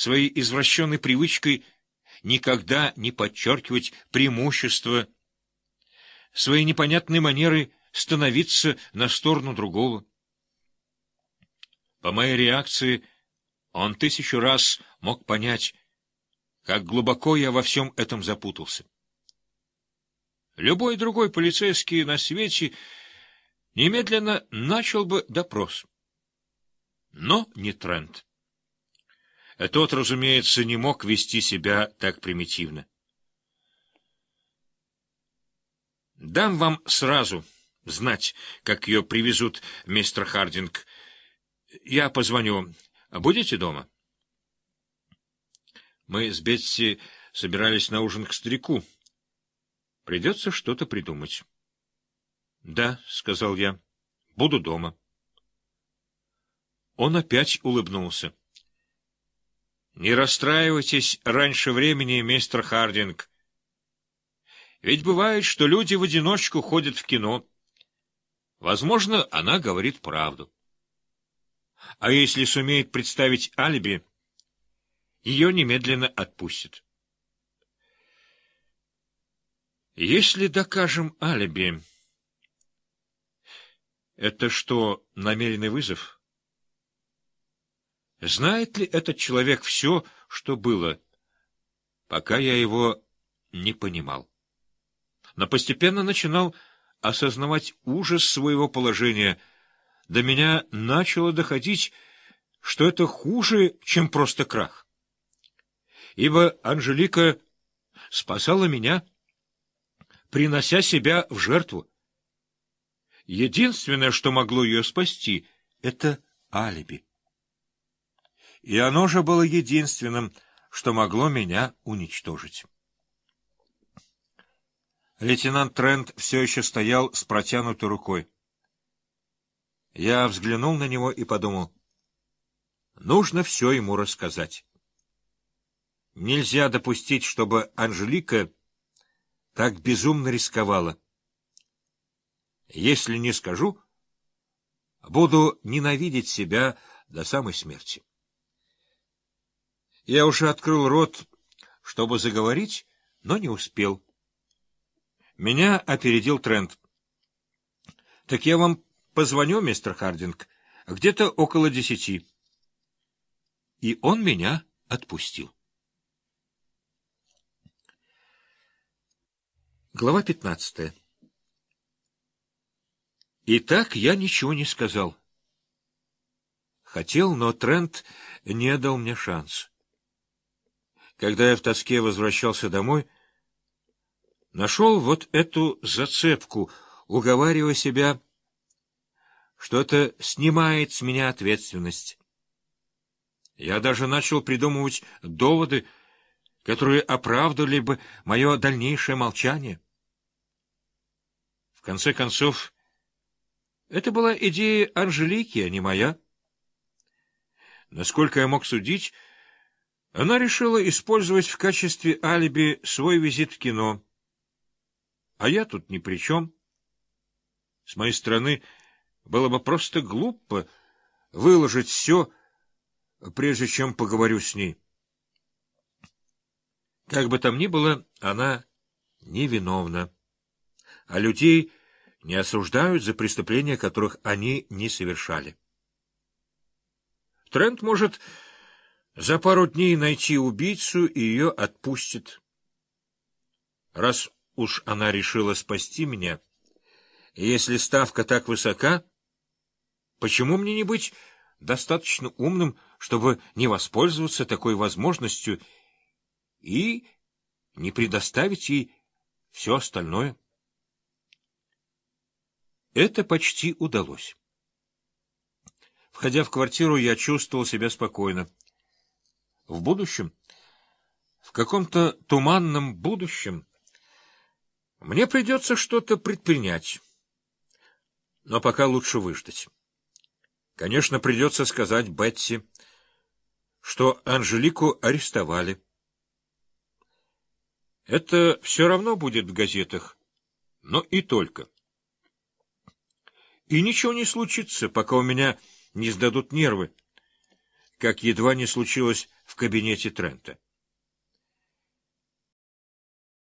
своей извращенной привычкой никогда не подчеркивать преимущества, своей непонятной манерой становиться на сторону другого. По моей реакции он тысячу раз мог понять, как глубоко я во всем этом запутался. Любой другой полицейский на свете немедленно начал бы допрос. Но не Трент. Тот, разумеется, не мог вести себя так примитивно. «Дам вам сразу знать, как ее привезут, мистер Хардинг. Я позвоню. Будете дома?» Мы с Бетси собирались на ужин к старику. Придется что-то придумать. — Да, — сказал я, — буду дома. Он опять улыбнулся. — Не расстраивайтесь раньше времени, мистер Хардинг. Ведь бывает, что люди в одиночку ходят в кино. Возможно, она говорит правду. А если сумеет представить алиби, ее немедленно отпустят. Если докажем алиби... Это что, намеренный вызов? Знает ли этот человек все, что было? Пока я его не понимал. Но постепенно начинал осознавать ужас своего положения. До меня начало доходить, что это хуже, чем просто крах. Ибо Анжелика спасала меня, принося себя в жертву. Единственное, что могло ее спасти, — это алиби. И оно же было единственным, что могло меня уничтожить. Лейтенант Трент все еще стоял с протянутой рукой. Я взглянул на него и подумал, нужно все ему рассказать. Нельзя допустить, чтобы Анжелика так безумно рисковала. Если не скажу, буду ненавидеть себя до самой смерти. Я уже открыл рот, чтобы заговорить, но не успел. Меня опередил Трент. — Так я вам позвоню, мистер Хардинг, где-то около десяти. И он меня отпустил. Глава пятнадцатая и так я ничего не сказал. Хотел, но Трент не дал мне шанс. Когда я в тоске возвращался домой, нашел вот эту зацепку, уговаривая себя, что это снимает с меня ответственность. Я даже начал придумывать доводы, которые оправдывали бы мое дальнейшее молчание. В конце концов, это была идея Анжелики, а не моя. Насколько я мог судить, она решила использовать в качестве алиби свой визит в кино. А я тут ни при чем. С моей стороны, было бы просто глупо выложить все, прежде чем поговорю с ней. Как бы там ни было, она невиновна. А людей не осуждают за преступления, которых они не совершали. Трент может за пару дней найти убийцу и ее отпустит. Раз уж она решила спасти меня, если ставка так высока, почему мне не быть достаточно умным, чтобы не воспользоваться такой возможностью и не предоставить ей все остальное? Это почти удалось. Входя в квартиру, я чувствовал себя спокойно. В будущем, в каком-то туманном будущем, мне придется что-то предпринять. Но пока лучше выждать. Конечно, придется сказать Бетси, что Анжелику арестовали. Это все равно будет в газетах, но и только. И ничего не случится, пока у меня не сдадут нервы, как едва не случилось в кабинете Трента.